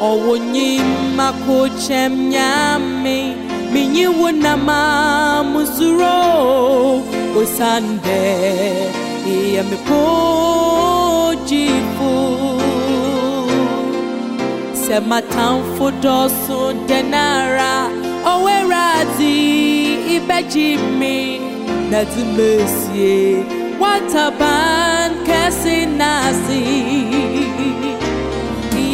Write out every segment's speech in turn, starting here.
Owonyima kuchem nyame Minyi wunama muzuro. Usande Iya mipojifu Sema tamfu dosu denara Owerazi ibejimi Nazimesie Wataban kesi nasi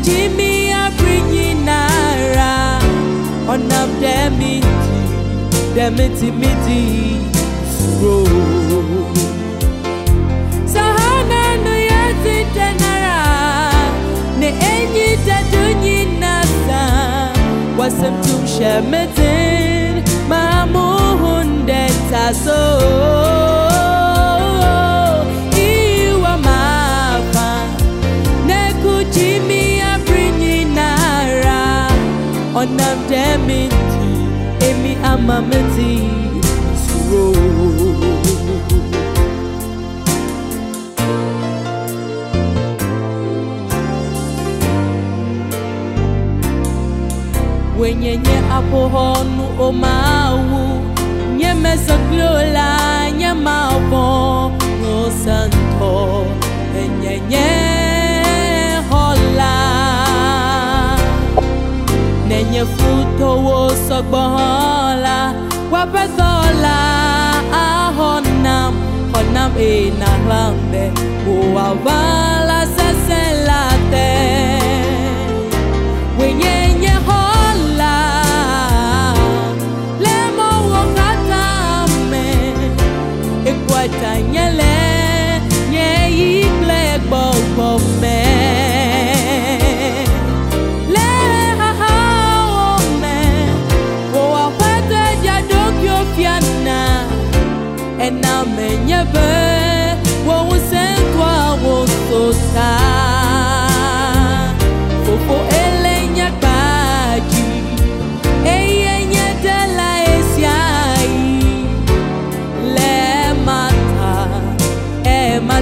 neku jimi abrinyi nara, onam demiti, demiti miti, suro. Sahana no yati tenara Ne enyi tadunyi nasa Wasem tum shemetin Mamu hunde taso Onam deminti Emi amameti Suro wenyenye apohonu omawu nye mesoklola nye mavo ngosanto enyenye wo sogbohola wapethola ahonam honam enahlambe oavala seselate wenyenye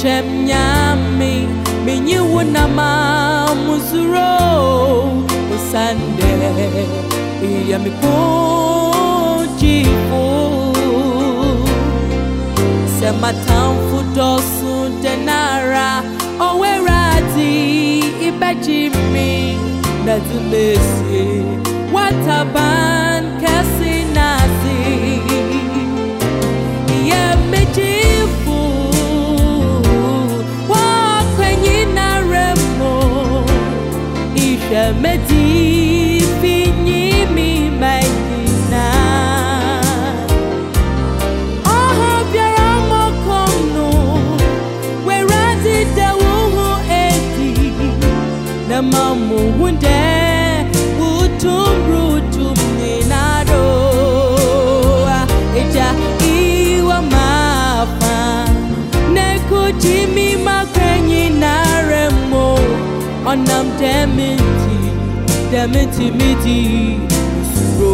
Chem nyami Minyi wunama muzuro sande Iya mipo jipo Sema tamfu dosu denara Owe rati ibeji mi Nadulesi Watabani ọnam dẹ́mi ti dẹ́mi ti mi ti ìṣòro.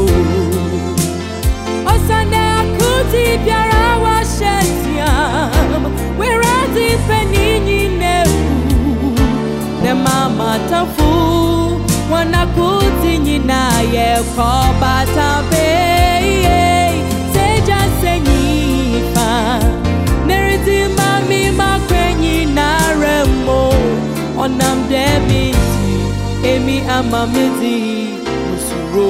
ọ̀sánlẹ̀ àkútì bíara wá ṣe tiam wíra ti fẹ́ níyìn nẹ́wù. ní màmá tán fún wọn náà kú kọ́ bàtà bẹ́ẹ̀ sẹ́jà sẹ́yìn fa. Nẹ́rìndì mami kẹ́yìn náà ọ̀nàm dẹ́mìtì èmi àmàmìtì òṣùrò.